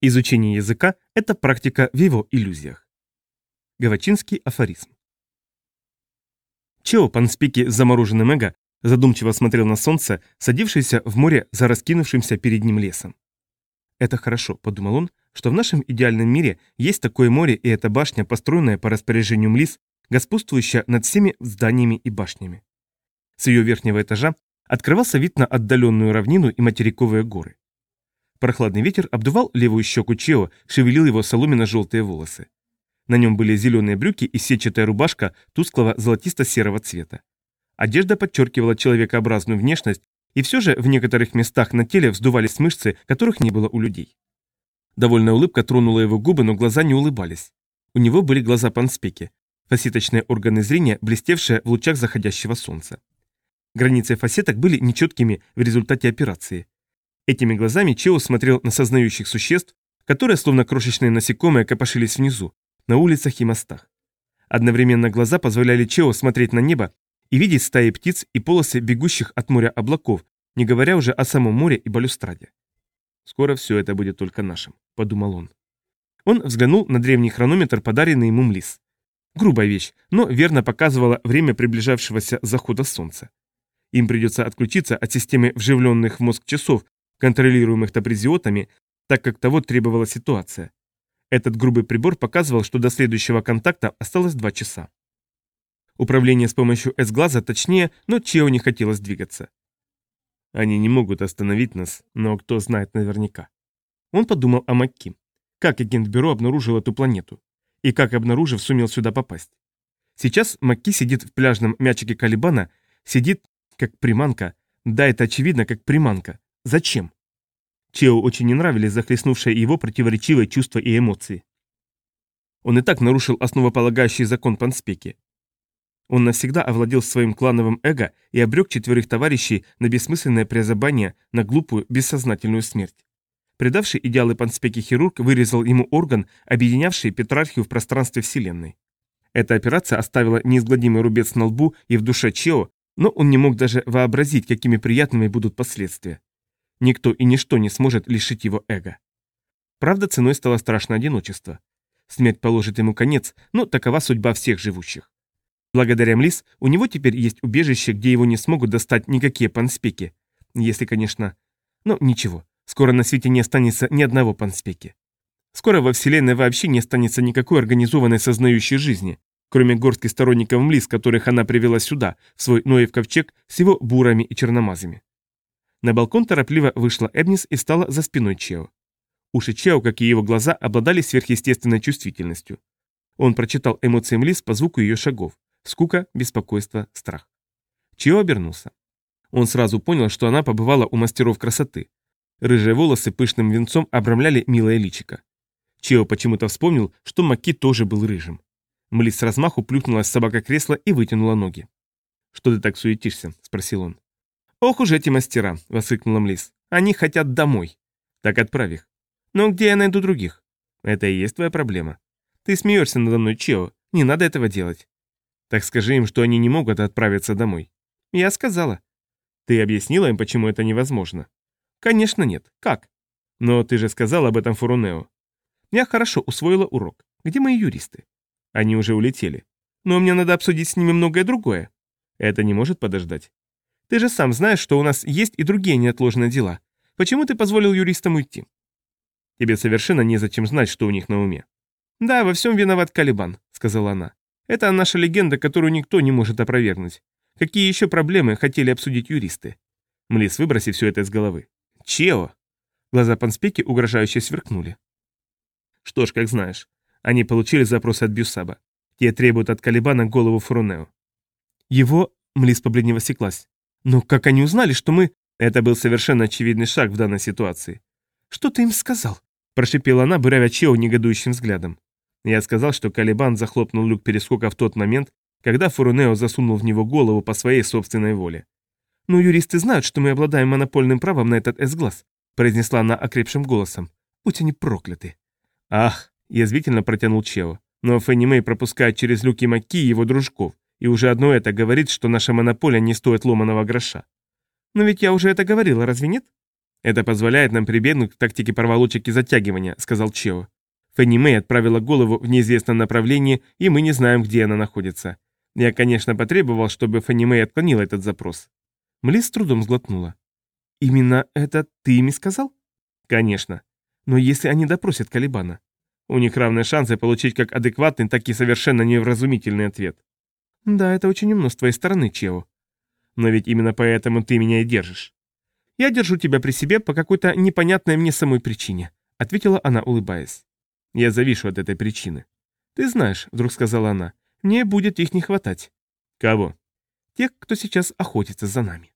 Изучение языка – это практика в его иллюзиях. Гавачинский афоризм. Чео Панспики с замороженным эго задумчиво смотрел на солнце, садившееся в море за раскинувшимся перед ним лесом. «Это хорошо», — подумал он, — «что в нашем идеальном мире есть такое море и эта башня, построенная по распоряжению Млис, господствующая над всеми зданиями и башнями». С ее верхнего этажа открывался вид на отдаленную равнину и материковые горы. Прохладный ветер обдувал левую щеку Чео, шевелил его соломенно-желтые волосы. На нем были зеленые брюки и сетчатая рубашка тусклого золотисто-серого цвета. Одежда подчеркивала человекообразную внешность, и все же в некоторых местах на теле вздувались мышцы, которых не было у людей. Довольная улыбка тронула его губы, но глаза не улыбались. У него были глаза панспеки, фасеточные органы зрения, блестевшие в лучах заходящего солнца. Границы фасеток были нечеткими в результате операции. Этими глазами Чео смотрел на сознающих существ, которые, словно крошечные насекомые, копошились внизу, на улицах и мостах. Одновременно глаза позволяли Чео смотреть на небо и видеть стаи птиц и полосы бегущих от моря облаков, не говоря уже о самом море и балюстраде. «Скоро все это будет только нашим», — подумал он. Он взглянул на древний хронометр, подаренный ему Млис. Грубая вещь, но верно показывала время приближавшегося захода солнца. Им придется отключиться от системы вживленных в мозг часов, контролируемых тапризиотами, так как того требовала ситуация. Этот грубый прибор показывал, что до следующего контакта осталось два часа. Управление с помощью S-глаза точнее, но Чео не хотелось двигаться. Они не могут остановить нас, но кто знает наверняка. Он подумал о Макки. Как агент бюро обнаружил эту планету? И как, обнаружив, сумел сюда попасть? Сейчас Макки сидит в пляжном мячике Калибана, сидит как приманка. Да, это очевидно, как приманка. Зачем? Чео очень не нравились захлестнувшие его противоречивые чувства и эмоции. Он и так нарушил основополагающий закон Панспеки. Он навсегда овладел своим клановым эго и обрек четверых товарищей на бессмысленное призабание, на глупую, бессознательную смерть. Предавший идеалы Панспеки хирург вырезал ему орган, объединявший Петрархию в пространстве Вселенной. Эта операция оставила неизгладимый рубец на лбу и в душе Чео, но он не мог даже вообразить, какими приятными будут последствия. Никто и ничто не сможет лишить его эго. Правда, ценой стало страшное одиночество. Смерть положит ему конец, но такова судьба всех живущих. Благодаря Млис у него теперь есть убежище, где его не смогут достать никакие панспеки. Если, конечно... Но ничего, скоро на свете не останется ни одного панспеки. Скоро во Вселенной вообще не останется никакой организованной сознающей жизни, кроме горстки сторонников Млис, которых она привела сюда, в свой Ноев ковчег с его бурами и черномазами. На балкон торопливо вышла Эбнис и стала за спиной Чео. Уши Чео, как и его глаза, обладали сверхъестественной чувствительностью. Он прочитал эмоции Млис по звуку ее шагов. Скука, беспокойство, страх. Чео обернулся. Он сразу понял, что она побывала у мастеров красоты. Рыжие волосы пышным венцом обрамляли милое личико. Чео почему-то вспомнил, что Маки тоже был рыжим. Млис с размаху плюхнулась в собака кресла и вытянула ноги. «Что ты так суетишься?» – спросил он. «Ох уж эти мастера!» — воскликнула Млис. «Они хотят домой». «Так отправь их». «Но где я найду других?» «Это и есть твоя проблема». «Ты смеешься надо мной, Чео. Не надо этого делать». «Так скажи им, что они не могут отправиться домой». «Я сказала». «Ты объяснила им, почему это невозможно?» «Конечно нет. Как?» «Но ты же сказал об этом Фурунео». «Я хорошо усвоила урок. Где мои юристы?» «Они уже улетели». «Но мне надо обсудить с ними многое другое». «Это не может подождать». Ты же сам знаешь, что у нас есть и другие неотложные дела. Почему ты позволил юристам уйти? Тебе совершенно незачем знать, что у них на уме. Да, во всем виноват Калибан, сказала она. Это наша легенда, которую никто не может опровергнуть. Какие еще проблемы хотели обсудить юристы? Млис, выброси все это из головы. Чео! Глаза Панспеки угрожающе сверкнули. Что ж, как знаешь. Они получили запрос от Бюсаба. Те требуют от Калибана голову Фурунео. Его... Млис побледнево секлась. Но как они узнали, что мы... Это был совершенно очевидный шаг в данной ситуации. «Что ты им сказал?» – прошипела она, буравя Чео негодующим взглядом. Я сказал, что Калибан захлопнул люк перескока в тот момент, когда Фурунео засунул в него голову по своей собственной воле. «Но юристы знают, что мы обладаем монопольным правом на этот S-глаз», – произнесла она окрепшим голосом. «Будь они прокляты». «Ах!» – язвительно протянул Чео. «Но Фенни Мэй пропускает через люки Макки его дружков. И уже одно это говорит, что наша монополия не стоит ломаного гроша. Но ведь я уже это говорила, разве нет? «Это позволяет нам прибегнуть к тактике проволочек и затягивания», — сказал Чео. Фенни Мэй отправила голову в неизвестном направлении, и мы не знаем, где она находится. Я, конечно, потребовал, чтобы Фенни Мэй отклонила этот запрос. Млис с трудом сглотнула. «Именно это ты ими сказал?» «Конечно. Но если они допросят Калибана?» У них равные шансы получить как адекватный, так и совершенно невразумительный ответ. «Да, это очень умно с твоей стороны, Чео. Но ведь именно поэтому ты меня и держишь. Я держу тебя при себе по какой-то непонятной мне самой причине», — ответила она, улыбаясь. «Я завишу от этой причины». «Ты знаешь», — вдруг сказала она, — «мне будет их не хватать». «Кого?» «Тех, кто сейчас охотится за нами».